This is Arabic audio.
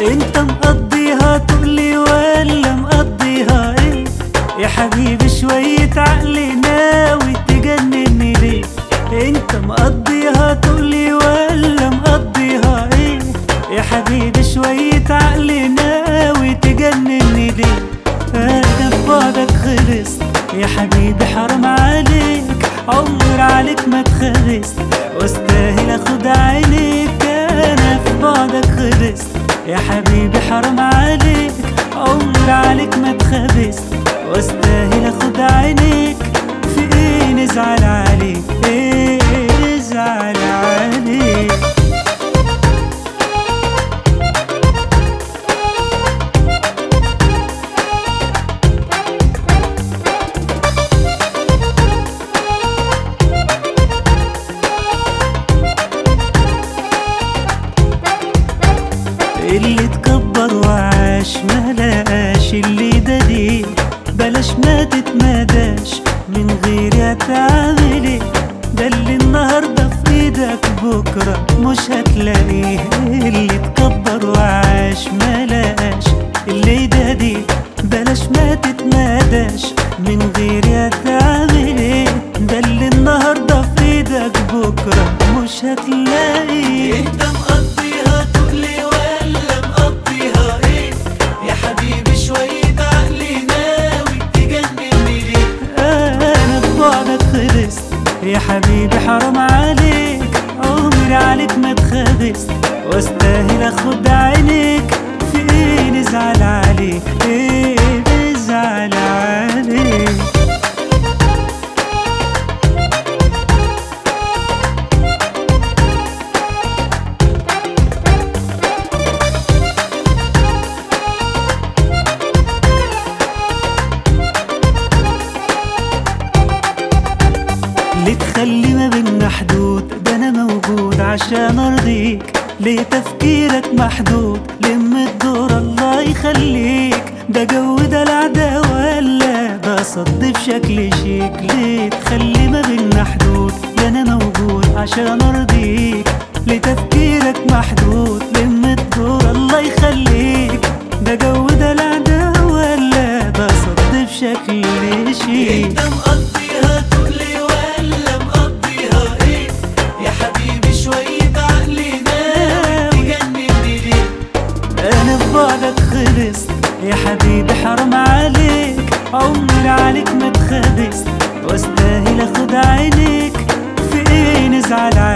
انت مقضيها تقلي ولا مقضيها إيه يا حبيبي شوية عقلي ناوي تجنني ليه؟ انت مقضيها تقلي ولا مقضيها إيه يا حبيبي شوية عقلي ناوي تجنني ليه؟ أنا بعدك غلصت يا حبيبي حرم عليك عمر عليك ما تخلص. يا حبيبي حرام عليك عمر عليك ما اتخبست واستاهل أخد عينيك في إيه نزعل عليك ما تتمداش من غير هتعمل يا حبيبي حرام عليك عمري عليك ما اتخبست واستاهل أخد عينيك في إيه نزعل عليك؟ إيه؟ عشان أرضيك ليه تفكيرك محدود لم الدور الله يخليك. ده جو ده العدا ولا ده صد في شكل شيك. ليه تخلي ما بينا حدود؟ ده أنا موجود عشان أرضيك تفكيرك محدود. لم الدور الله يخليك. ده جو بعدك خلصت. يا حبيبي حرام عليك. عمري عليك ما اتخبست واستاهل أخد عينيك. في إيه نزعل عليك